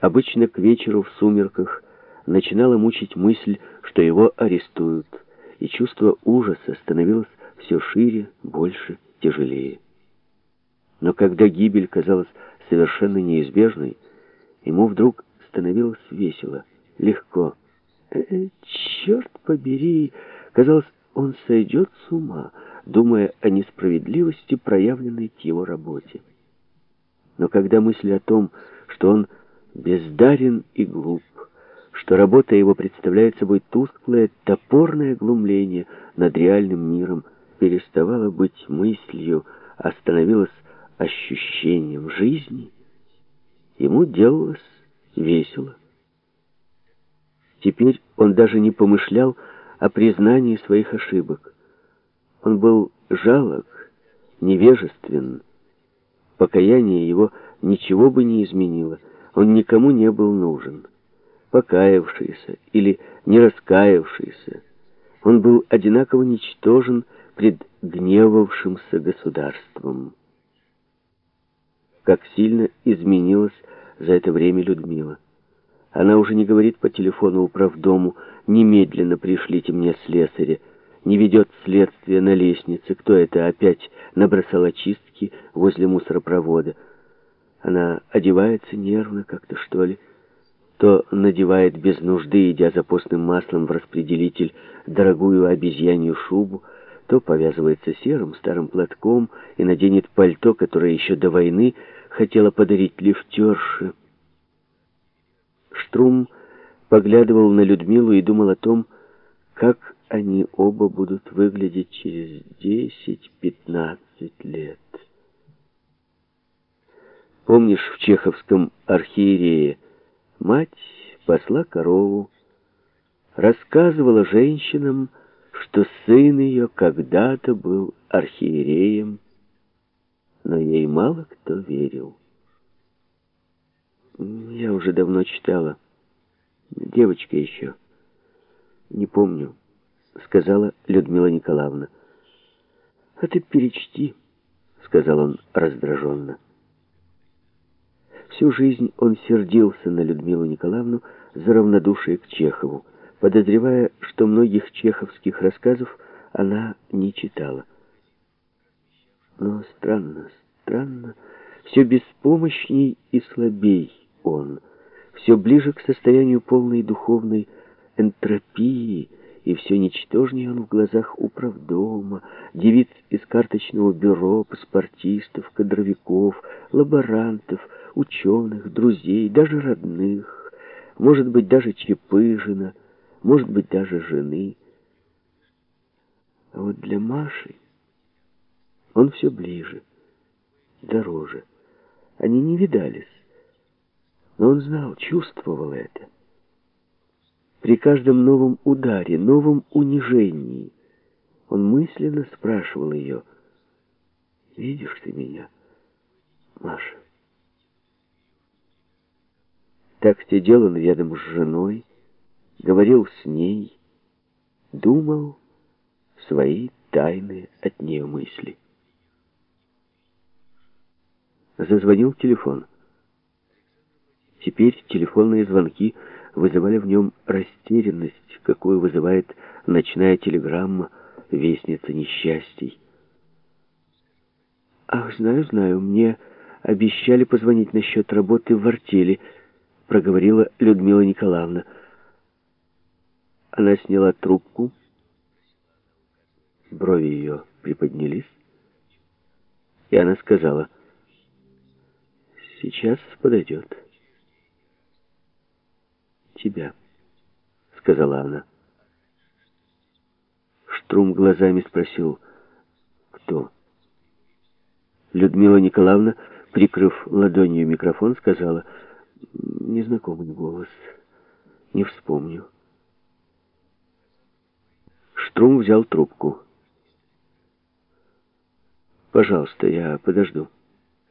Обычно к вечеру в сумерках начинала мучить мысль, что его арестуют, и чувство ужаса становилось все шире, больше, тяжелее. Но когда гибель казалась совершенно неизбежной, ему вдруг становилось весело, легко. Э -э, черт побери! Казалось, он сойдет с ума, думая о несправедливости, проявленной к его работе. Но когда мысль о том, что он бездарен и глуп, что работа его представляет собой тусклое, топорное глумление над реальным миром, переставала быть мыслью, а ощущением жизни, ему делалось весело. Теперь он даже не помышлял о признании своих ошибок. Он был жалок, невежествен. Покаяние его ничего бы не изменило. Он никому не был нужен. Покаявшийся или не раскаявшийся, он был одинаково ничтожен пред гневавшимся государством. Как сильно изменилась за это время Людмила. Она уже не говорит по телефону управдому «Немедленно пришлите мне слесаря», не ведет следствие на лестнице, кто это опять набросал очистки возле мусоропровода. Она одевается нервно как-то, что ли, то надевает без нужды, идя за постным маслом в распределитель, дорогую обезьянью шубу, то повязывается серым старым платком и наденет пальто, которое еще до войны хотела подарить лифтерше. Штрум поглядывал на Людмилу и думал о том, как они оба будут выглядеть через 10-15 лет. Помнишь, в чеховском архиерее мать посла корову, рассказывала женщинам, что сын ее когда-то был архиереем, но ей мало кто верил. Я уже давно читала. Девочка еще. Не помню, сказала Людмила Николаевна. А ты перечти, сказал он раздраженно. Всю жизнь он сердился на Людмилу Николаевну за равнодушие к Чехову, подозревая, что многих чеховских рассказов она не читала. Но странно, странно, все беспомощней и слабей он, все ближе к состоянию полной духовной энтропии, и все ничтожнее он в глазах управдома, девиц из карточного бюро, паспортистов, кадровиков, лаборантов, ученых, друзей, даже родных, может быть, даже Чепыжина, может быть, даже жены. А вот для Маши он все ближе, дороже. Они не видались, но он знал, чувствовал это. При каждом новом ударе, новом унижении он мысленно спрашивал ее, «Видишь ты меня, Маша?» Так сидел он рядом с женой, говорил с ней, думал свои тайные от нее мысли. Зазвонил телефон. Теперь телефонные звонки вызывали в нем растерянность, какую вызывает ночная телеграмма «Вестница несчастий». «Ах, знаю, знаю, мне обещали позвонить насчет работы в артели», проговорила Людмила Николаевна. Она сняла трубку, брови ее приподнялись, и она сказала, «Сейчас подойдет» тебя», — сказала она. Штрум глазами спросил, «Кто?» Людмила Николаевна, прикрыв ладонью микрофон, сказала, «Незнакомый голос, не вспомню». Штрум взял трубку. «Пожалуйста, я подожду»,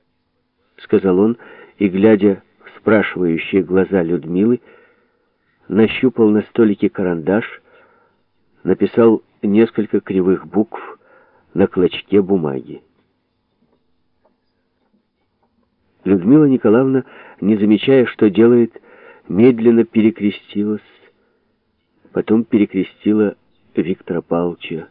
— сказал он, и, глядя в спрашивающие глаза Людмилы, нащупал на столике карандаш, написал несколько кривых букв на клочке бумаги. Людмила Николаевна, не замечая, что делает, медленно перекрестилась, потом перекрестила Виктора Павловича,